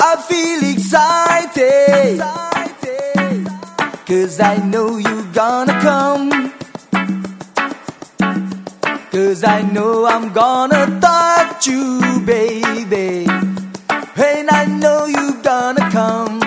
I feel excited. Cause I know you're gonna come. Cause I know I'm gonna touch you, baby. And I know you're gonna come.